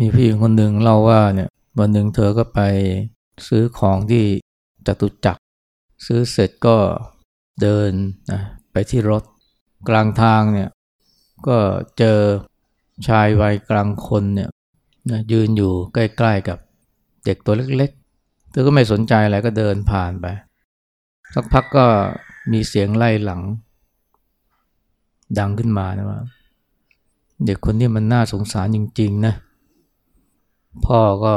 มีผู้หญิงคนหนึ่งเล่าว่าเนี่ยวันหนึ่งเธอก็ไปซื้อของที่จตุจักร ซื้อเสร็จก็เดินนะไปที่รถกลางทางเนี่ยก็เจอชายวัยกลางคนเนี่ยนะยืนอยู่ใกล้ๆกับเด็กตัวเล็กๆ เธอก็ไม่สนใจอะไรก็เดินผ่านไปสักพักก็มีเสียงไล่หลัง ดังขึ้นมานะว่า เด็กคนนี้มันน่าสงสารจริง ๆ นะ พ่อก็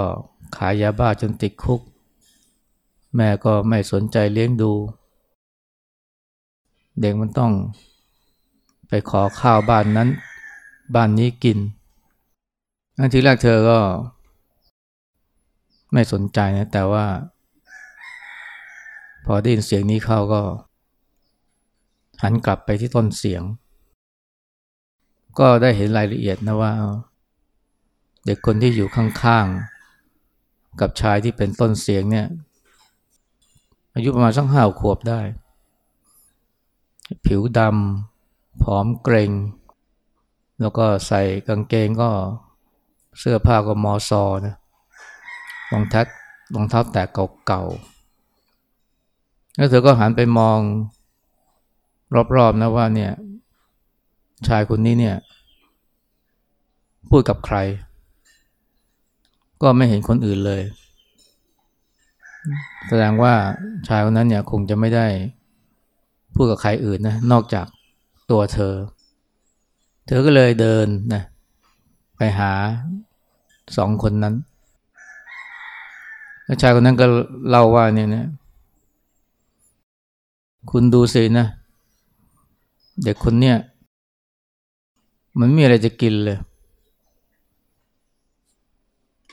ขายยาบ้าจนติดคุก แม่ก็ไม่สนใจเลี้ยงดู เด็กมันต้องไปขอข้าวบ้านนั้น บ้านนี้กินอันที่แรกเธอก็ ไม่สนใจนะ แต่ว่า พอได้ยินเสียงนี้เข้าก็ หันกลับไปที่ต้นเสียง ก็ได้เห็นรายละเอียดนะว่า เด็กคนที่อยู่ข้างๆ กับชายที่เป็นต้นเสียงเนี่ย อายุประมาณสักห้าขวบได้ ผิวดำผอมเกรง แล้วก็ใส่กางเกงก็เสื้อผ้าก็มอซอนะรองเท้ารองเท้าแตะเก่าๆ แล้วเธอก็หันไปมองรอบๆนะว่าเนี่ย ชายคนนี้เนี่ย พูดกับใคร ก็ไม่เห็นคนอื่นเลย แสดงว่าชายคนนั้นเนี่ยคงจะไม่ได้พูดกับใครอื่นนะนอกจากตัวเธอ เธอก็เลยเดินนะไปหาสองคนนั้นแล้วชายคนนั้นก็เล่าว่าเนี่ยนะคุณดูสินะ เด็กคนเนี้ยมันมีอะไรจะกินเลย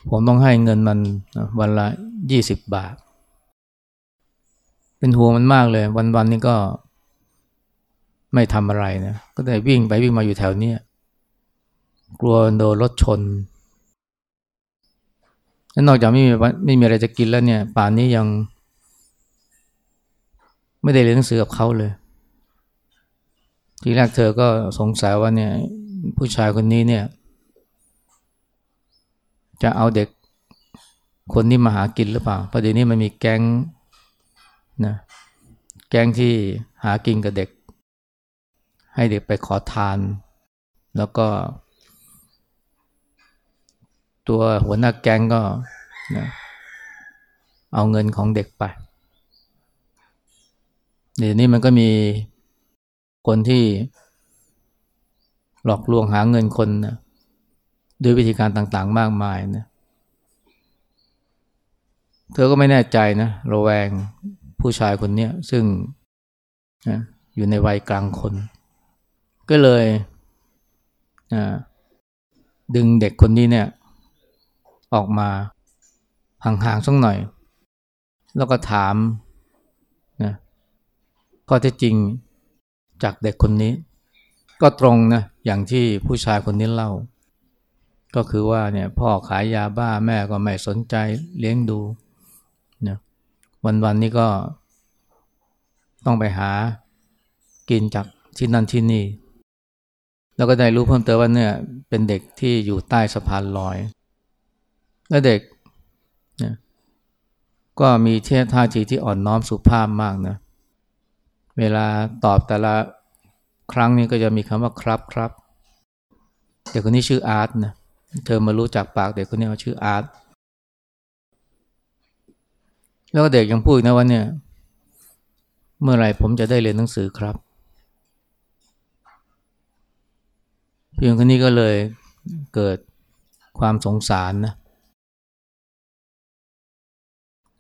ผมต้องให้เงินมันวันละยี่สิบบาท เป็นห่วงมันมากเลย วันๆนี้ก็ไม่ทำอะไรนะ ก็ได้วิ่งไปวิ่งมาอยู่แถวนี้กลัวโดนรถชนแล้วนอกจากไม่มีไม่มีอะไรจะกินแล้วเนี่ย ป่านนี้ยัง ไม่ได้เรียนหนังสือกับเขาเลย ทีแรกเธอก็สงสัยว่าเนี่ย ผู้ชายคนนี้เนี่ย จะเอาเด็กคนนี้มาหากินหรือเปล่าเพราะเดี๋ยวนี้มันมีแก๊งนะแก๊งที่หากินกับเด็ก ให้เด็กไปขอทาน แล้วก็ ตัวหัวหน้าแก๊งก็นะเอาเงินของเด็กไปเดี๋ยวนี้มันก็มีคนที่หลอกลวงหาเงินคนนะ ด้วยวิธีการต่างๆ มากมายนะเธอก็ไม่แน่ใจนะระแวงผู้ชายคนนี้ซึ่งนะอยู่ในวัยกลางคน ก็เลยดึงเด็กคนนี้เนี่ย ออกมาห่างๆสักหน่อย แล้วก็ถามนะข้อเท็จจริงจากเด็กคนนี้ ก็ตรงนะอย่างที่ผู้ชายคนนี้เล่า ก็คือว่าเนี่ยพ่อขายยาบ้าแม่ก็ไม่สนใจเลี้ยงดูนะวันๆนี้ก็ต้องไปหากินจากที่นั่นที่นี่ แล้วก็ได้รู้เพิ่มเติมว่าเนี่ยเป็นเด็กที่อยู่ใต้สะพานลอย และเด็กนะก็มีเทียท่าทีที่อ่อนน้อมสุภาพมากนะเวลาตอบแต่ละครั้งนี้ก็จะมีคำว่าครับครับเด็กคนนี้ชื่ออาร์ตนะเเธอมารู้จักปากเด็กคนนี้ว่าชื่ออาร์ตแล้วก็เด็กยังพูดนะว่าเนี่ย เมื่อไรผมจะได้เรียนหนังสือครับเพียงคนนี้ก็เลยเกิดความสงสารนะ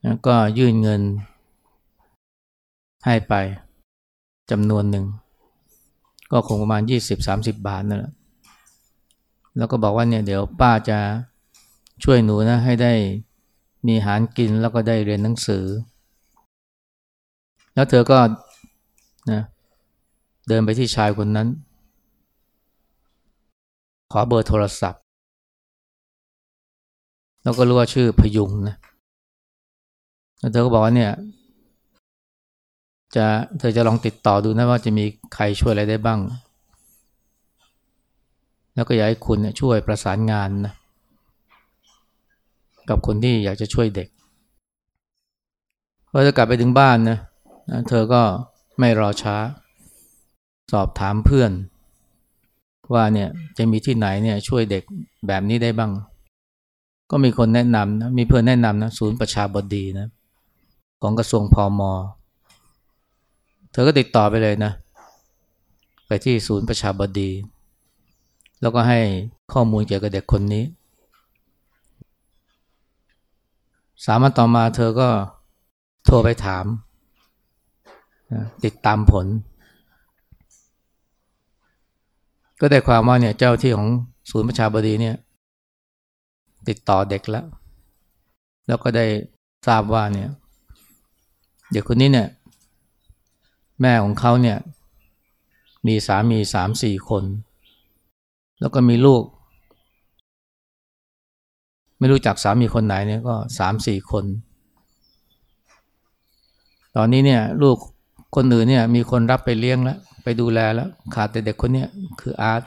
แล้วก็ยื่นเงินให้ไปจำนวนหนึ่ง ก็คงประมาณ 20-30 บาทนั่นแหละ แล้วก็บอกว่าเนี่ยเดี๋ยวป้าจะช่วยหนูนะให้ได้มีอาหารกินแล้วก็ได้เรียนหนังสือ แล้วเธอก็นะเดินไปที่ชายคนนั้น ขอเบอร์โทรศัพท์ แล้วก็รู้ว่าชื่อพยุงนะแล้วเธอก็บอกว่าเนี่ยจะเธอจะลองติดต่อดูนะว่าจะมีใครช่วยอะไรได้บ้าง แล้วก็อยากให้คุณเนี่ยช่วยประสานงานนะกับคนที่อยากจะช่วยเด็กพอจะกลับไปถึงบ้านนะเธอก็ไม่รอช้า สอบถามเพื่อน ว่าเนี่ยจะมีที่ไหนเนี่ยช่วยเด็กแบบนี้ได้บ้าง ก็มีคนแนะนำนะมีเพื่อนแนะนำนะศูนย์ประชาบดีนะของกระทรวงพอมอเธอก็ติดต่อไปเลยนะ ไปที่ศูนย์ประชาบดี แล้วก็ให้ข้อมูลเกี่ยวกับเด็กคนนี้ สามวันต่อมาเธอก็โทรไปถาม ติดตามผล ก็ได้ความว่าเนี่ยเจ้าที่ของศูนย์ประชาบดีเนี่ย ติดต่อเด็กแล้ว แล้วก็ได้ทราบว่าเนี่ย เด็กคนนี้เนี่ย แม่ของเขาเนี่ย มีสามีสามสี่คน แล้วก็มีลูก ไม่รู้จักสามีคนไหนเนี่ยก็สามสี่คน ตอนนี้เนี่ยลูกคนอื่นเนี่ยมีคนรับไปเลี้ยงแล้ว ไปดูแลแล้ว ขาดแต่เด็กคนนี้คืออาร์ต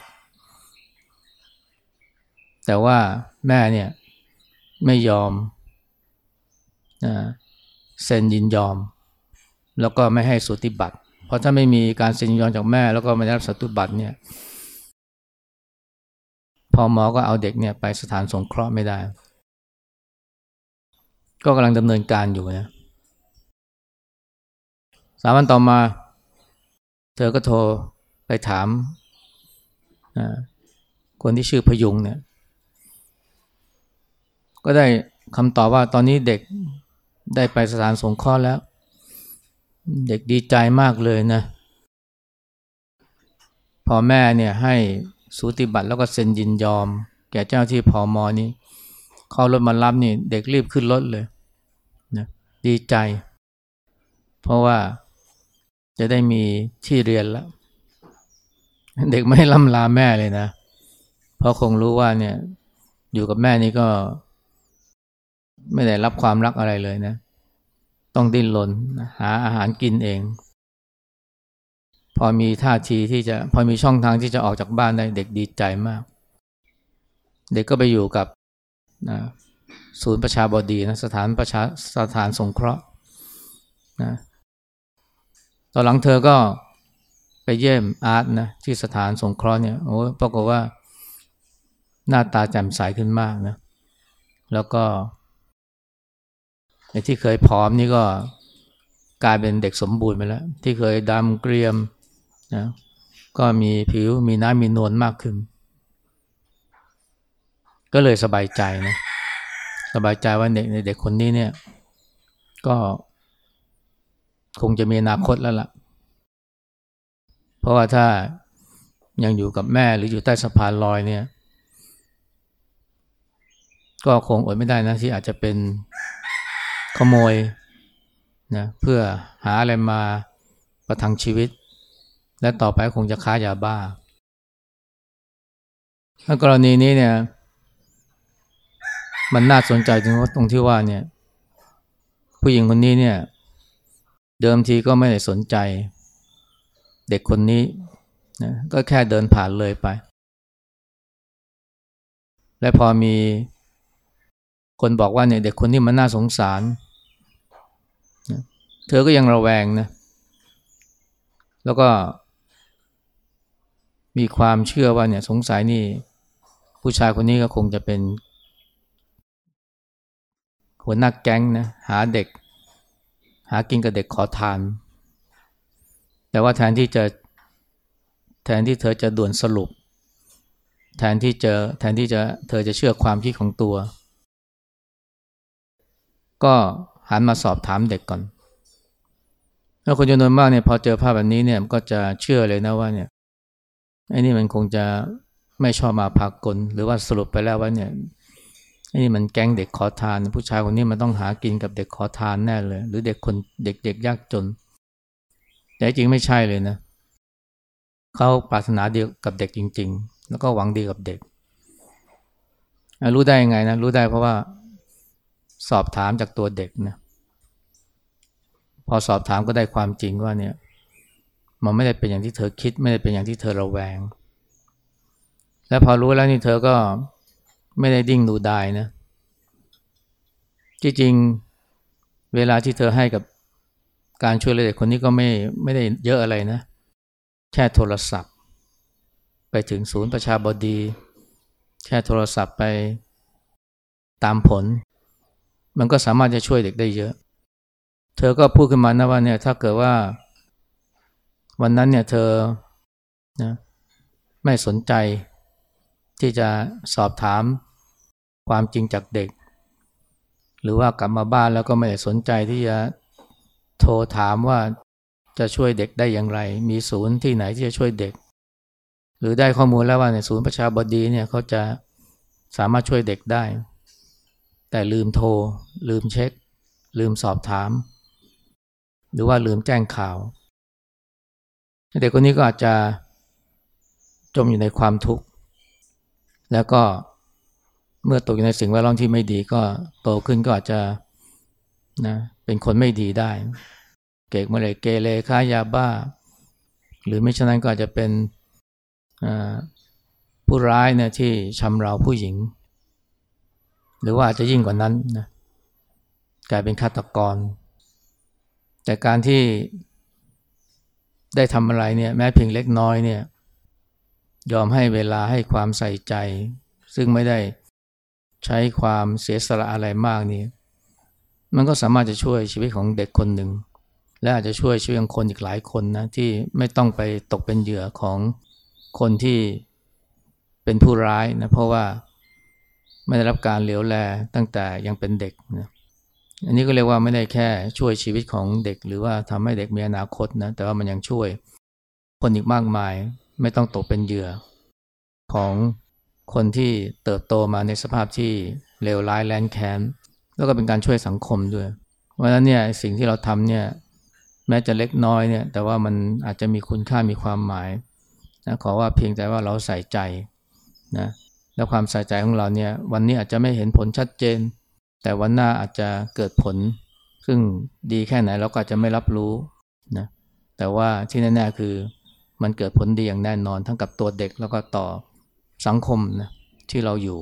แต่ว่าแม่เนี่ยไม่ยอมเซ็นยินยอม แล้วก็ไม่ให้สุติบัตรเพราะถ้าไม่มีการเซ็นยินยอมจากแม่ แล้วก็ไม่ได้รับสุติบัตรเนี่ย อหมอก็เอาเด็กเนี่ยไปสถานสงเคราะห์ไม่ได้ ก็กำลังดำเนินการอยู่นะสามวันต่อมา เธอก็โทรไปถามคนที่ชื่อพยุงเนี่ย ก็ได้คำตอบว่าตอนนี้เด็กได้ไปสถานสงเคราะห์แล้ว เด็กดีใจมากเลยนะ พอแม่เนี่ยให้ สูติบัตรแล้วก็เซ็นยินยอม แก่เจ้าที่พอมอนี้เขารถมารับนี่เด็กรีบขึ้นรถเลยนะดีใจ เพราะว่าจะได้มีที่เรียนแล้ว เด็กไม่ล่ำลาแม่เลยนะ เพราะคงรู้ว่าเนี่ย อยู่กับแม่นี่ก็ ไม่ได้รับความรักอะไรเลยนะ ต้องดิ้นรนหาอาหารกินเอง พอมีท่าทีที่จะพอมีช่องทางที่จะออกจากบ้านได้เด็กดีใจมาก เด็กก็ไปอยู่กับนะศูนย์ประชาบดีนะสถานประชาสถานสงเคราะห์นะตอนหลังเธอก็ไปเยี่ยมอาร์ตนะที่สถานสงเคราะห์เนี่ยโอ้ปรากฏว่าหน้าตาแจ่มใสขึ้นมากนะแล้วก็ไอ้ที่เคยผอมนี่ก็กลายเป็นเด็กสมบูรณ์ไปแล้ว ที่เคยดำเกรียม นะก็มีผิวมีน้ำมีนวลมากขึ้น ก็เลยสบายใจนะสบายใจว่าเด็กเด็กคนนี้เนี่ย ก็คงจะมีอนาคตแล้วละ่ะ เพราะว่าถ้ายังอยู่กับแม่หรืออยู่ใต้สะพานลอยเนี่ย ก็คงอดไม่ได้นะที่อาจจะเป็นขโมยนะเพื่อหาอะไรมาประทังชีวิต และต่อไปคงจะค้ายาบ้าถ้ากรณีนี้เนี่ย มันน่าสนใจตรงตรงที่ว่าเนี่ย ผู้หญิงคนนี้เนี่ย เดิมทีก็ไม่ได้สนใจ เด็กคนนี้นะก็แค่เดินผ่านเลยไป และพอมีคนบอกว่าเนี่ยเด็กคนนี้มันน่าสงสารเธอก็ยังระแวงนะ แล้วก็ มีความเชื่อว่าเนี่ยสงสัยนี่ ผู้ชายคนนี้ก็คงจะเป็นหัวหน้าแก๊งนะหาเด็ก หากินกับเด็กขอทาน แต่ว่าแทนที่จะแทนที่เธอจะด่วนสรุป แทนที่จะแทนที่จะเธอจะเชื่อความคิดของตัว ก็หันมาสอบถามเด็กก่อนแล้วคนจำนวนมากเนี่ยพอเจอภาพแบบนี้เนี่ยก็จะเชื่อเลยนะว่าเนี่ย ไอ้นี่มันคงจะไม่ชอบมาพากลหรือว่าสรุปไปแล้วว่าเนี่ยไอ้นี่มันแก๊งเด็กขอทาน ผู้ชายคนนี้มันต้องหากินกับเด็กขอทานแน่เลย หรือเด็กคนเด็กเด็กยากจน แต่จริงไม่ใช่เลยนะเขาปรารถนาดีกับเด็กจริง ๆ แล้วก็หวังดีกับเด็ก รู้ได้ยังไงนะรู้ได้เพราะว่าสอบถามจากตัวเด็กนะพอสอบถามก็ได้ความจริงว่าเนี่ย มันไม่ได้เป็นอย่างที่เธอคิด ไม่ได้เป็นอย่างที่เธอระแวง และพอรู้แล้วนี่เธอก็ไม่ได้ดิ้งดูดายนะจริงๆเวลาที่เธอให้กับการช่วยเหลือเด็กคนนี้ก็ไม่ไม่ได้เยอะอะไรนะ แค่โทรศัพท์ ไปถึงศูนย์ประชาบดี แค่โทรศัพท์ไปตามผล มันก็สามารถจะช่วยเด็กได้เยอะ เธอก็พูดขึ้นมานะว่าเนี่ยถ้าเกิดว่า วันนั้นเนี่ยเธอนะไม่สนใจที่จะสอบถามความจริงจากเด็ก หรือว่ากลับมาบ้านแล้วก็ไม่ได้สนใจที่จะโทรถามว่าจะช่วยเด็กได้อย่างไร มีศูนย์ที่ไหนที่จะช่วยเด็ก หรือได้ข้อมูลแล้วว่าในศูนย์ประชาบดีเนี่ยเขาจะสามารถช่วยเด็กได้ แต่ลืมโทร ลืมเช็ค ลืมสอบถาม หรือว่าลืมแจ้งข่าว เด็กคนนี้ก็อาจจะจมอยู่ในความทุกข์ แล้วก็เมื่อตกอยู่ในสิ่งแวดล้อมที่ไม่ดีก็โตขึ้นก็อาจจะนะเป็นคนไม่ดีได้ เกกเมลเกเรค้ายาบ้า หรือไม่ฉะนั้นก็อาจจะเป็นผู้ร้ายนี่ยที่ชำเราผู้หญิง หรือว่าอาจจะยิ่งกว่านั้นนะกลายเป็นฆาตกร แต่การที่ ได้ทำอะไรเนี่ยแม้เพียงเล็กน้อยเนี่ยยอมให้เวลาให้ความใส่ใจ ซึ่งไม่ได้ใช้ความเสียสละอะไรมากนี่มันก็สามารถจะช่วยชีวิตของเด็กคนหนึ่ง และอาจจะช่วยชีวิตของคนอีกหลายคนนะที่ไม่ต้องไปตกเป็นเหยื่อของคนที่เป็นผู้ร้ายนะเพราะว่าไม่ได้รับการเหลียวแลตั้งแต่ยังเป็นเด็กนะ อันนี้ก็เรียกว่าไม่ได้แค่ช่วยชีวิตของเด็ก หรือว่าทำให้เด็กมีอนาคตนะแต่ว่ามันยังช่วยคนอีกมากมาย ไม่ต้องตกเป็นเหยื่อ ของคนที่เติบโตมาในสภาพที่เลวร้ายแลนแค้นแล้วก็เป็นการช่วยสังคมด้วยเพราะฉะนั้นเนี่ยสิ่งที่เราทำเนี่ยแม้จะเล็กน้อยเนี่ยแต่ว่ามันอาจจะมีคุณค่ามีความหมายนะขอว่าเพียงแต่ว่าเราใส่ใจนะแล้วความใส่ใจของเราเนี่ยวันนี้อาจจะไม่เห็นผลชัดเจน แต่วันหน้าอาจจะเกิดผล ซึ่งดีแค่ไหนเราก็อาจจะไม่รับรู้นะแต่ว่าที่แน่ๆคือมันเกิดผลดีอย่างแน่นอนทั้งกับตัวเด็กแล้วก็ต่อสังคมนะที่เราอยู่